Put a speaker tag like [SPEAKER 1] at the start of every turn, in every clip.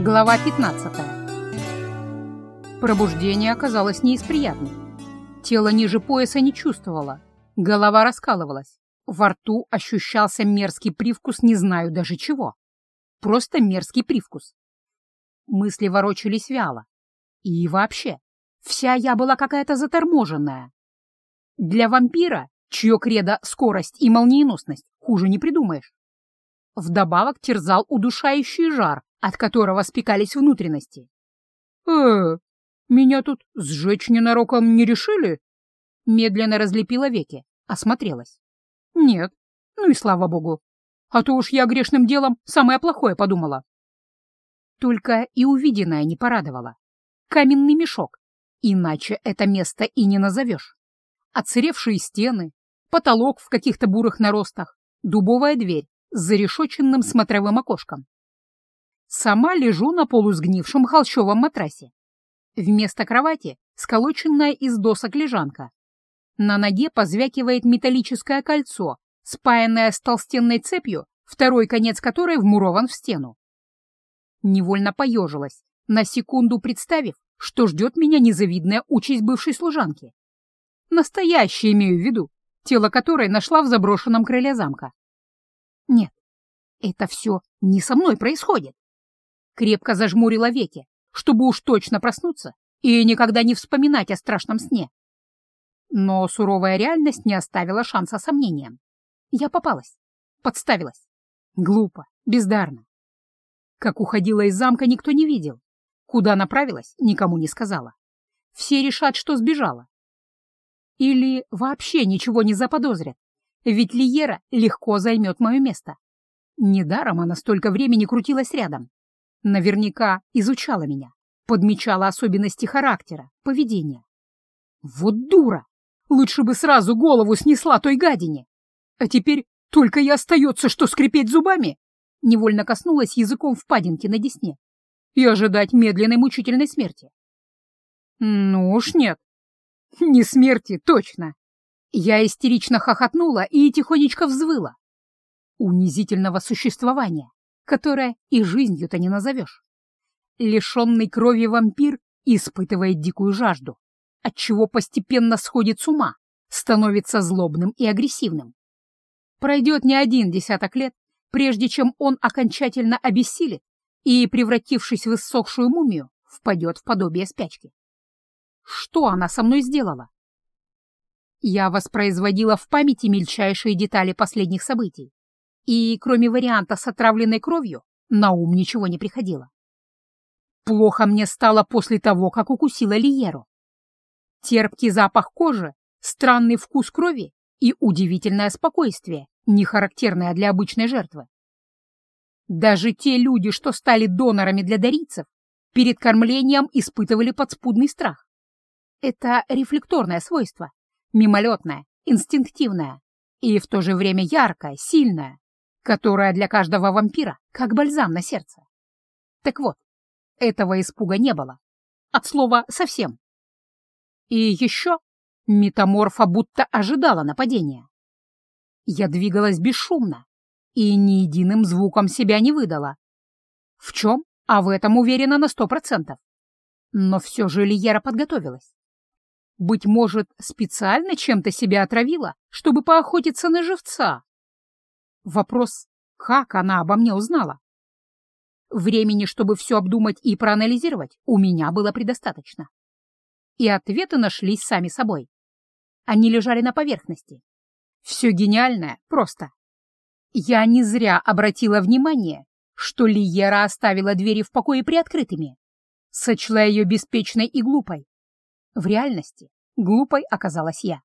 [SPEAKER 1] Глава 15. Пробуждение оказалось не из приятных. Тело ниже пояса не чувствовало, голова раскалывалась, во рту ощущался мерзкий привкус не знаю даже чего. Просто мерзкий привкус. Мысли ворочались вяло. И вообще, вся я была какая-то заторможенная. Для вампира, чье кредо — скорость и молниеносность, хуже не придумаешь. Вдобавок терзал удушающий жар, от которого спекались внутренности. «Э, меня тут сжечь ненароком не решили?» Медленно разлепила веки, осмотрелась. «Нет, ну и слава богу. А то уж я грешным делом самое плохое подумала». Только и увиденное не порадовало. Каменный мешок, иначе это место и не назовешь. Отсыревшие стены, потолок в каких-то бурых наростах, дубовая дверь, с зарешоченным смотровым окошком. Сама лежу на полусгнившем холщовом матрасе. Вместо кровати сколоченная из досок лежанка. На ноге позвякивает металлическое кольцо, спаянное с толстенной цепью, второй конец которой вмурован в стену. Невольно поежилась, на секунду представив, что ждет меня незавидная участь бывшей служанки. Настоящее имею в виду, тело которой нашла в заброшенном крыле замка. Нет, это все не со мной происходит. Крепко зажмурила веки, чтобы уж точно проснуться и никогда не вспоминать о страшном сне. Но суровая реальность не оставила шанса сомнениям. Я попалась, подставилась. Глупо, бездарно. Как уходила из замка, никто не видел. Куда направилась, никому не сказала. Все решат, что сбежала. Или вообще ничего не заподозрят, ведь Лиера легко займет мое место. Недаром она столько времени крутилась рядом. Наверняка изучала меня, подмечала особенности характера, поведения. Вот дура! Лучше бы сразу голову снесла той гадине. А теперь только и остается, что скрипеть зубами. Невольно коснулась языком впадинки на десне и ожидать медленной мучительной смерти. Ну уж нет. Не смерти, точно. Я истерично хохотнула и тихонечко взвыла. Унизительного существования, которое и жизнью-то не назовешь. Лишенный крови вампир испытывает дикую жажду, отчего постепенно сходит с ума, становится злобным и агрессивным. Пройдет не один десяток лет, прежде чем он окончательно обессилит и, превратившись в иссохшую мумию, впадет в подобие спячки. Что она со мной сделала? Я воспроизводила в памяти мельчайшие детали последних событий, и, кроме варианта с отравленной кровью, на ум ничего не приходило. Плохо мне стало после того, как укусила Лиеру. Терпкий запах кожи, странный вкус крови и удивительное спокойствие, не характерное для обычной жертвы. Даже те люди, что стали донорами для дарийцев, перед кормлением испытывали подспудный страх. Это рефлекторное свойство, мимолетная, инстинктивная и в то же время яркая, сильная, которая для каждого вампира как бальзам на сердце. Так вот, этого испуга не было. От слова «совсем». И еще метаморфа будто ожидала нападения. Я двигалась бесшумно и ни единым звуком себя не выдала. В чем? А в этом уверена на сто процентов. Но все же Лиера подготовилась. Быть может, специально чем-то себя отравила, чтобы поохотиться на живца? Вопрос, как она обо мне узнала? Времени, чтобы все обдумать и проанализировать, у меня было предостаточно. И ответы нашлись сами собой. Они лежали на поверхности. Все гениальное просто. Я не зря обратила внимание, что Лиера оставила двери в покое приоткрытыми. Сочла ее беспечной и глупой. В реальности глупой оказалась я.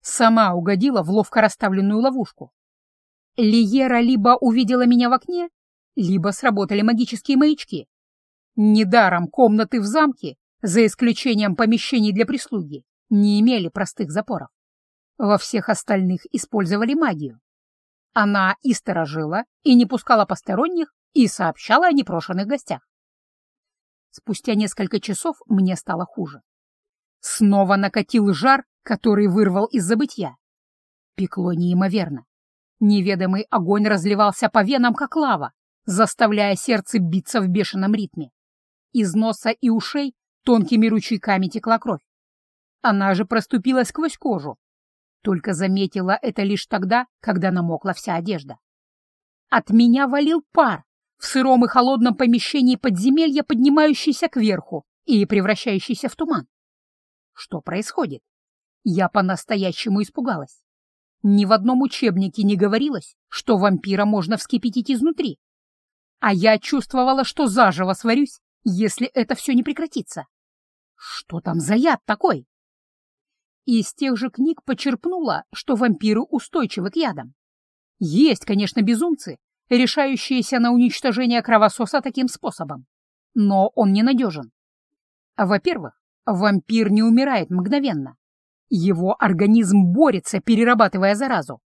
[SPEAKER 1] Сама угодила в ловко расставленную ловушку. Лиера либо увидела меня в окне, либо сработали магические маячки. Недаром комнаты в замке, за исключением помещений для прислуги, не имели простых запоров. Во всех остальных использовали магию. Она и сторожила, и не пускала посторонних, и сообщала о непрошенных гостях. Спустя несколько часов мне стало хуже. Снова накатил жар, который вырвал из забытья. Пекло неимоверно. Неведомый огонь разливался по венам, как лава, заставляя сердце биться в бешеном ритме. Из носа и ушей тонкими ручейками текла кровь. Она же проступила сквозь кожу. Только заметила это лишь тогда, когда намокла вся одежда. От меня валил пар, в сыром и холодном помещении подземелья, поднимающийся кверху и превращающийся в туман. Что происходит? Я по-настоящему испугалась. Ни в одном учебнике не говорилось, что вампира можно вскипятить изнутри. А я чувствовала, что заживо сварюсь, если это все не прекратится. Что там за яд такой? Из тех же книг почерпнула, что вампиры устойчивы к ядам. Есть, конечно, безумцы, решающиеся на уничтожение кровососа таким способом. Но он ненадежен. Во-первых, вампир не умирает мгновенно. Его организм борется, перерабатывая заразу.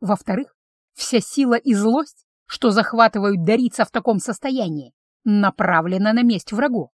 [SPEAKER 1] Во-вторых, вся сила и злость, что захватывают дарица в таком состоянии, направлена на месть врагу.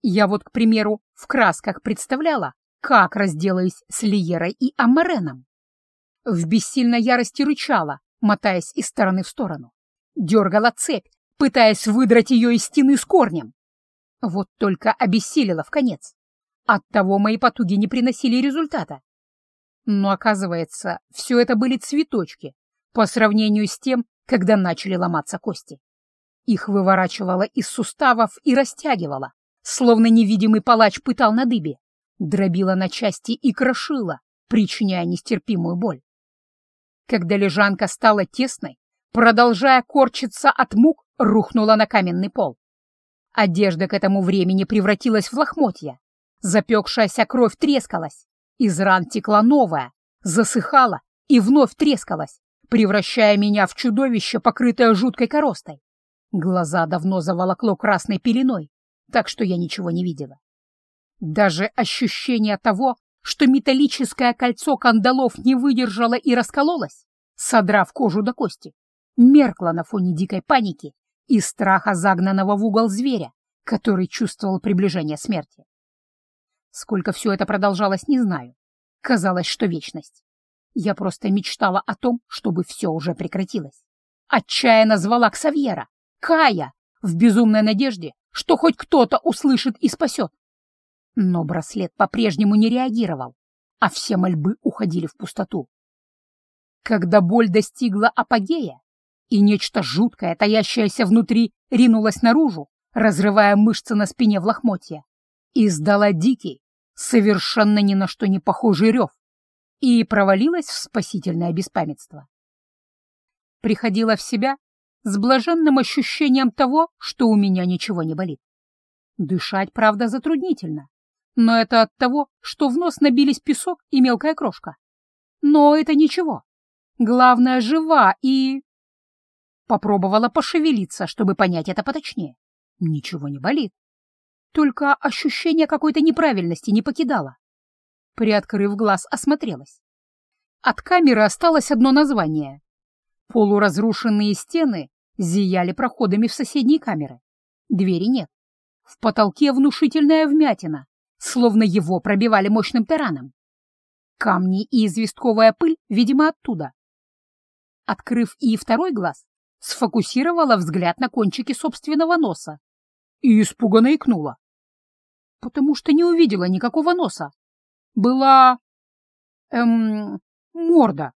[SPEAKER 1] Я вот, к примеру, в красках представляла, как разделаюсь с Лиерой и Амареном. В бессильной ярости рычала, мотаясь из стороны в сторону дергала цепь, пытаясь выдрать ее из стены с корнем. Вот только обессилила в конец. Оттого мои потуги не приносили результата. Но, оказывается, все это были цветочки по сравнению с тем, когда начали ломаться кости. Их выворачивало из суставов и растягивало, словно невидимый палач пытал на дыбе, дробила на части и крошила, причиняя нестерпимую боль. Когда лежанка стала тесной, продолжая корчиться от мук, рухнула на каменный пол. Одежда к этому времени превратилась в лохмотья. Запекшаяся кровь трескалась, из ран текла новая, засыхала и вновь трескалась, превращая меня в чудовище, покрытое жуткой коростой. Глаза давно заволокло красной пеленой, так что я ничего не видела. Даже ощущение того, что металлическое кольцо кандалов не выдержало и раскололось, содрав кожу до кости, меркла на фоне дикой паники и страха загнанного в угол зверя, который чувствовал приближение смерти. Сколько все это продолжалось, не знаю. Казалось, что вечность. Я просто мечтала о том, чтобы все уже прекратилось. Отчаянно звала Ксавьера, Кая, в безумной надежде, что хоть кто-то услышит и спасет. Но браслет по-прежнему не реагировал, а все мольбы уходили в пустоту. Когда боль достигла апогея, и нечто жуткое, таящееся внутри, ринулось наружу, разрывая мышцы на спине в лохмотье, издала дикий, совершенно ни на что не похожий рев, и провалилась в спасительное беспамятство. Приходила в себя с блаженным ощущением того, что у меня ничего не болит. Дышать, правда, затруднительно, но это от того, что в нос набились песок и мелкая крошка. Но это ничего. Главное, жива и... Попробовала пошевелиться, чтобы понять это поточнее. Ничего не болит. Только ощущение какой-то неправильности не покидало. Приоткрыв глаз, осмотрелась. От камеры осталось одно название. Полуразрушенные стены зияли проходами в соседние камеры. Двери нет. В потолке внушительная вмятина, словно его пробивали мощным тараном. Камни и известковая пыль, видимо, оттуда. Открыв и второй глаз, сфокусировала взгляд на кончике собственного носа и испуганно икнула. Потому что не увидела никакого носа. Была... эм... морда.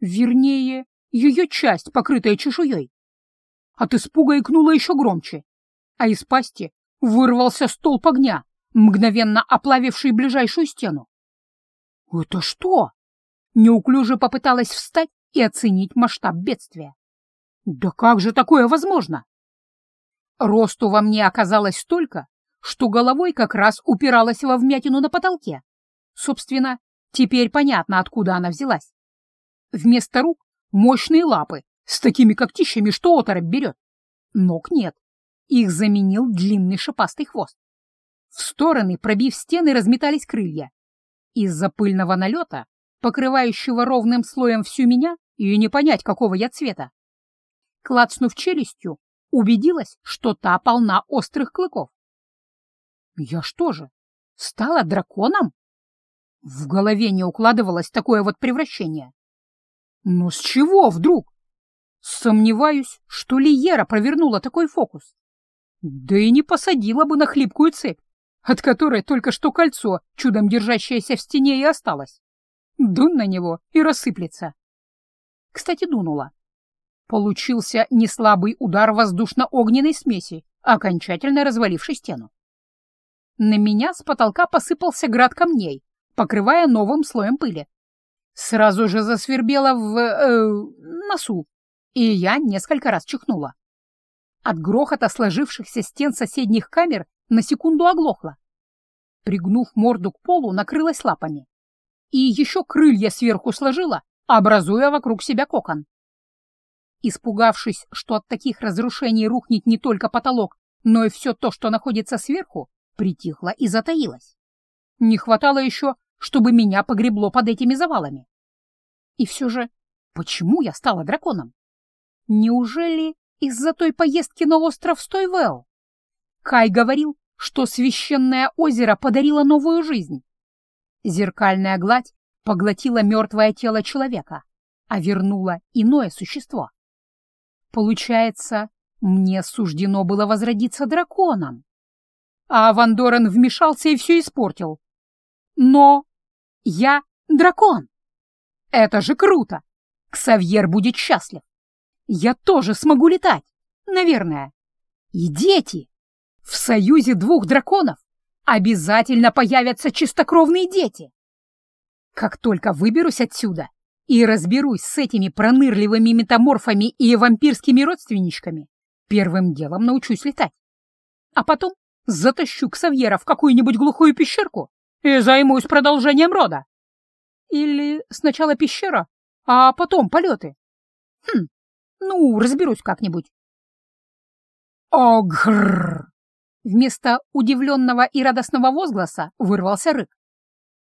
[SPEAKER 1] Вернее, ее часть, покрытая чешуей. От испуга икнула еще громче, а из пасти вырвался столб огня, мгновенно оплавивший ближайшую стену. «Это что?» Неуклюже попыталась встать и оценить масштаб бедствия. Да как же такое возможно? Росту во мне оказалось столько, что головой как раз упиралась во вмятину на потолке. Собственно, теперь понятно, откуда она взялась. Вместо рук мощные лапы с такими когтищами, что оторопь берет. Ног нет. Их заменил длинный шипастый хвост. В стороны, пробив стены, разметались крылья. Из-за пыльного налета, покрывающего ровным слоем всю меня, и не понять, какого я цвета, клацнув челюстью, убедилась, что та полна острых клыков. Я что же, стала драконом? В голове не укладывалось такое вот превращение. Но с чего вдруг? Сомневаюсь, что Лиера провернула такой фокус. Да и не посадила бы на хлипкую цепь, от которой только что кольцо, чудом держащееся в стене, и осталось. Дун на него и рассыплется. Кстати, дунула. Получился неслабый удар воздушно-огненной смеси, окончательно разваливший стену. На меня с потолка посыпался град камней, покрывая новым слоем пыли. Сразу же засвербело в... Э, носу, и я несколько раз чихнула. От грохота сложившихся стен соседних камер на секунду оглохла. Пригнув морду к полу, накрылась лапами. И еще крылья сверху сложила, образуя вокруг себя кокон. Испугавшись, что от таких разрушений рухнет не только потолок, но и все то, что находится сверху, притихла и затаилась. Не хватало еще, чтобы меня погребло под этими завалами. И все же, почему я стала драконом? Неужели из-за той поездки на остров Стойвелл? Кай говорил, что священное озеро подарило новую жизнь. Зеркальная гладь поглотила мертвое тело человека, а вернула иное существо. Получается, мне суждено было возродиться драконом. А Вандорен вмешался и все испортил. Но я дракон. Это же круто! Ксавьер будет счастлив. Я тоже смогу летать, наверное. И дети. В союзе двух драконов обязательно появятся чистокровные дети. Как только выберусь отсюда и разберусь с этими пронырливыми метаморфами и вампирскими родственничками, первым делом научусь летать. А потом затащу Ксавьера в какую-нибудь глухую пещерку и займусь продолжением рода. Или сначала пещера, а потом полеты. Хм, ну, разберусь как-нибудь. Огр! Вместо удивленного и радостного возгласа вырвался рык.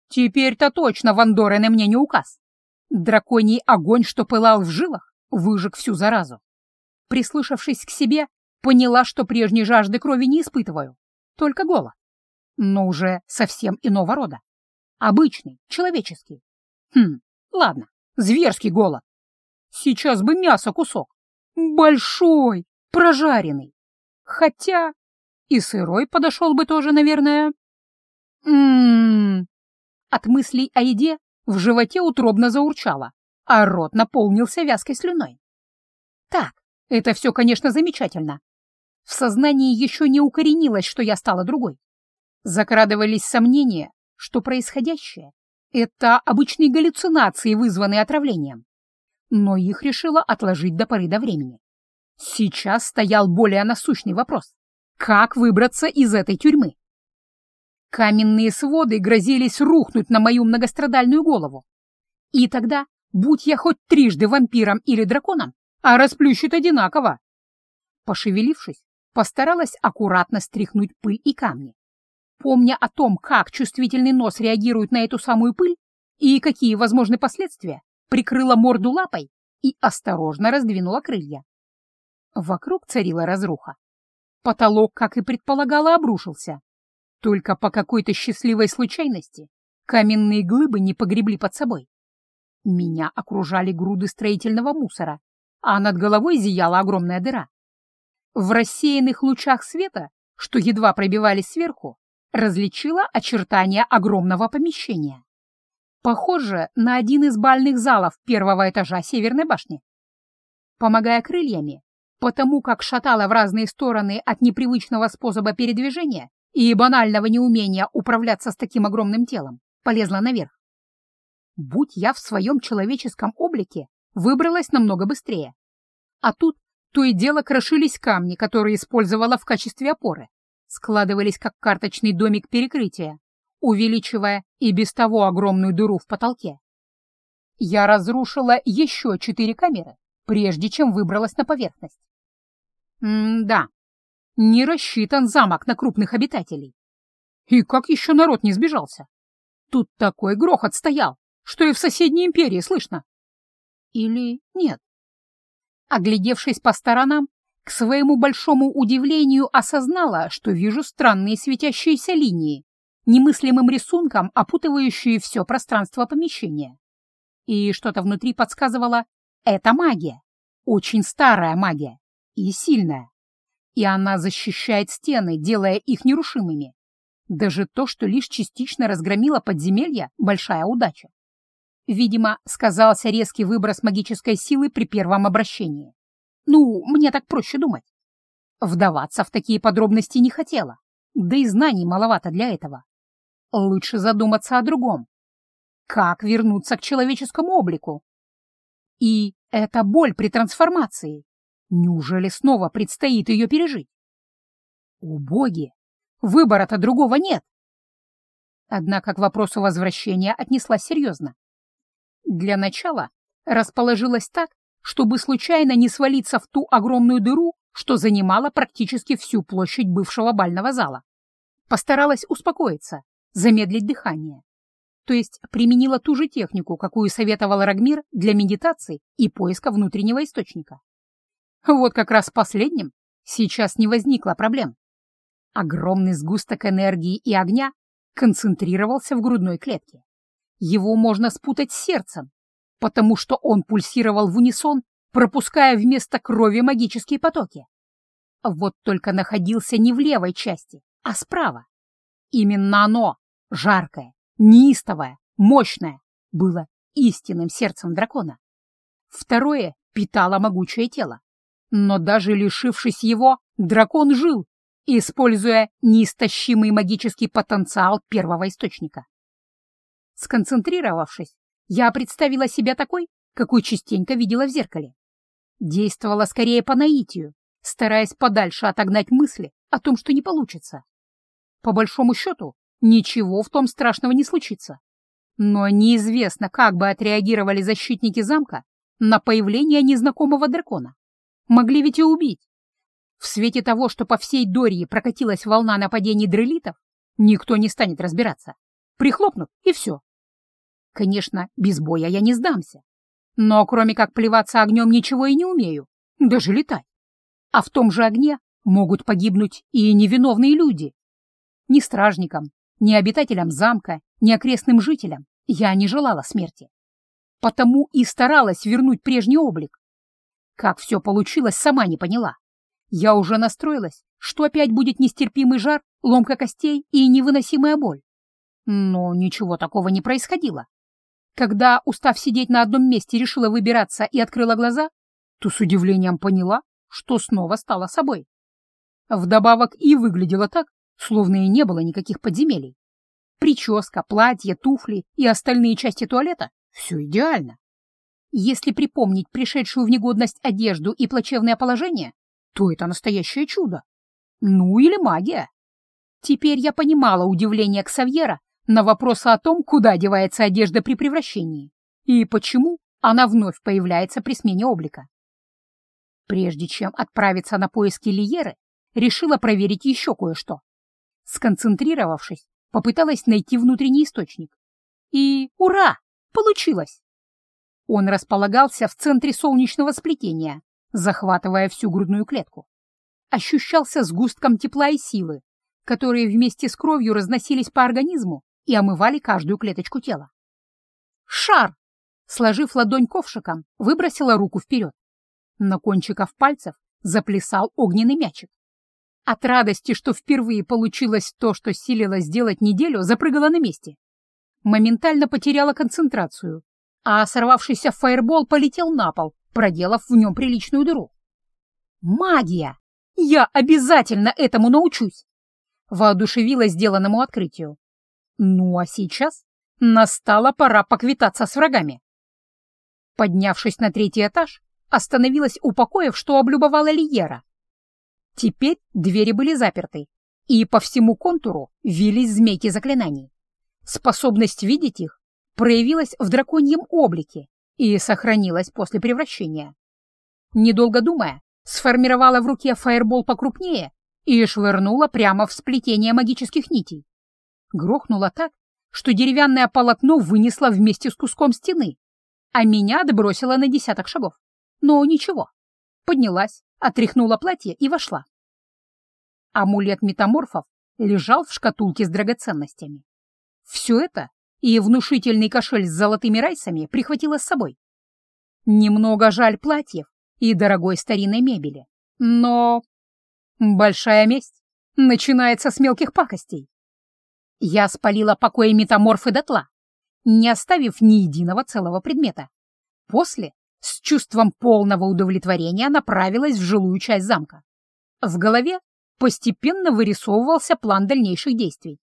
[SPEAKER 1] Теперь-то точно Вандорен мне не указ. Драконий огонь, что пылал в жилах, выжег всю заразу. Прислушавшись к себе, поняла, что прежней жажды крови не испытываю, только голод. Но уже совсем иного рода. Обычный, человеческий. Хм, ладно, зверский голод. Сейчас бы мясо кусок. Большой, прожаренный. Хотя и сырой подошел бы тоже, наверное. Ммм. От мыслей о еде в животе утробно заурчало, а рот наполнился вязкой слюной. Так, это все, конечно, замечательно. В сознании еще не укоренилось, что я стала другой. Закрадывались сомнения, что происходящее — это обычные галлюцинации, вызванные отравлением. Но их решила отложить до поры до времени. Сейчас стоял более насущный вопрос. Как выбраться из этой тюрьмы? Каменные своды грозились рухнуть на мою многострадальную голову. И тогда, будь я хоть трижды вампиром или драконом, а расплющит одинаково. Пошевелившись, постаралась аккуратно стряхнуть пыль и камни. Помня о том, как чувствительный нос реагирует на эту самую пыль и какие возможны последствия, прикрыла морду лапой и осторожно раздвинула крылья. Вокруг царила разруха. Потолок, как и предполагала, обрушился. Только по какой-то счастливой случайности каменные глыбы не погребли под собой. Меня окружали груды строительного мусора, а над головой зияла огромная дыра. В рассеянных лучах света, что едва пробивались сверху, различила очертания огромного помещения. Похоже на один из бальных залов первого этажа Северной башни. Помогая крыльями, потому как шатала в разные стороны от непривычного способа передвижения и банального неумения управляться с таким огромным телом, полезла наверх. Будь я в своем человеческом облике, выбралась намного быстрее. А тут то и дело крошились камни, которые использовала в качестве опоры, складывались как карточный домик перекрытия, увеличивая и без того огромную дыру в потолке. Я разрушила еще четыре камеры, прежде чем выбралась на поверхность. М-да, не рассчитан замок на крупных обитателей. И как еще народ не сбежался? Тут такой грохот стоял, что и в соседней империи слышно. Или нет? Оглядевшись по сторонам, к своему большому удивлению осознала, что вижу странные светящиеся линии, немыслимым рисунком опутывающие все пространство помещения. И что-то внутри подсказывало — это магия. очень старая магия и сильная. И она защищает стены, делая их нерушимыми. Даже то, что лишь частично разгромило подземелье, большая удача. Видимо, сказался резкий выброс магической силы при первом обращении. Ну, мне так проще думать. Вдаваться в такие подробности не хотела, да и знаний маловато для этого. Лучше задуматься о другом. Как вернуться к человеческому облику? И эта боль при трансформации. Неужели снова предстоит ее пережить? О! Выбора-то другого нет. Однако к вопросу возвращения отнеслась серьезно. Для начала расположилась так, чтобы случайно не свалиться в ту огромную дыру, что занимала практически всю площадь бывшего бального зала. Постаралась успокоиться, замедлить дыхание. То есть применила ту же технику, какую советовал Рагмир для медитации и поиска внутреннего источника. Вот как раз последним сейчас не возникло проблем. Огромный сгусток энергии и огня концентрировался в грудной клетке. Его можно спутать с сердцем, потому что он пульсировал в унисон, пропуская вместо крови магические потоки. Вот только находился не в левой части, а справа. Именно оно, жаркое, неистовое, мощное, было истинным сердцем дракона. Второе питало могучее тело. Но даже лишившись его, дракон жил, используя неистощимый магический потенциал первого источника. Сконцентрировавшись, я представила себя такой, какой частенько видела в зеркале. Действовала скорее по наитию, стараясь подальше отогнать мысли о том, что не получится. По большому счету, ничего в том страшного не случится. Но неизвестно, как бы отреагировали защитники замка на появление незнакомого дракона. Могли ведь и убить. В свете того, что по всей Дории прокатилась волна нападений дрелитов, никто не станет разбираться. Прихлопнут, и все. Конечно, без боя я не сдамся. Но кроме как плеваться огнем ничего и не умею, даже летать. А в том же огне могут погибнуть и невиновные люди. Ни стражникам, ни обитателям замка, ни окрестным жителям я не желала смерти. Потому и старалась вернуть прежний облик. Как все получилось, сама не поняла. Я уже настроилась, что опять будет нестерпимый жар, ломка костей и невыносимая боль. Но ничего такого не происходило. Когда, устав сидеть на одном месте, решила выбираться и открыла глаза, то с удивлением поняла, что снова стала собой. Вдобавок и выглядела так, словно и не было никаких подземелий. Прическа, платье, туфли и остальные части туалета — все идеально. Если припомнить пришедшую в негодность одежду и плачевное положение, то это настоящее чудо. Ну или магия. Теперь я понимала удивление Ксавьера на вопросы о том, куда девается одежда при превращении и почему она вновь появляется при смене облика. Прежде чем отправиться на поиски Лиеры, решила проверить еще кое-что. Сконцентрировавшись, попыталась найти внутренний источник. И ура! Получилось! Он располагался в центре солнечного сплетения, захватывая всю грудную клетку. Ощущался сгустком тепла и силы, которые вместе с кровью разносились по организму и омывали каждую клеточку тела. «Шар!» Сложив ладонь ковшиком, выбросила руку вперед. На кончиках пальцев заплясал огненный мячик. От радости, что впервые получилось то, что силила сделать неделю, запрыгала на месте. Моментально потеряла концентрацию, а сорвавшийся фаербол полетел на пол, проделав в нем приличную дыру. «Магия! Я обязательно этому научусь!» Воодушевилась сделанному открытию. Ну а сейчас настала пора поквитаться с врагами. Поднявшись на третий этаж, остановилась у покоев, что облюбовала Лиера. Теперь двери были заперты, и по всему контуру вились змейки заклинаний. Способность видеть их проявилась в драконьем облике и сохранилась после превращения. Недолго думая, сформировала в руке фаербол покрупнее и швырнула прямо в сплетение магических нитей. Грохнула так, что деревянное полотно вынесло вместе с куском стены, а меня отбросило на десяток шагов. Но ничего. Поднялась, отряхнула платье и вошла. Амулет метаморфов лежал в шкатулке с драгоценностями. Все это и внушительный кошель с золотыми райсами прихватила с собой. Немного жаль платьев, и дорогой старинной мебели. Но большая месть начинается с мелких пакостей. Я спалила покои метаморфы дотла, не оставив ни единого целого предмета. После, с чувством полного удовлетворения, направилась в жилую часть замка. В голове постепенно вырисовывался план дальнейших действий.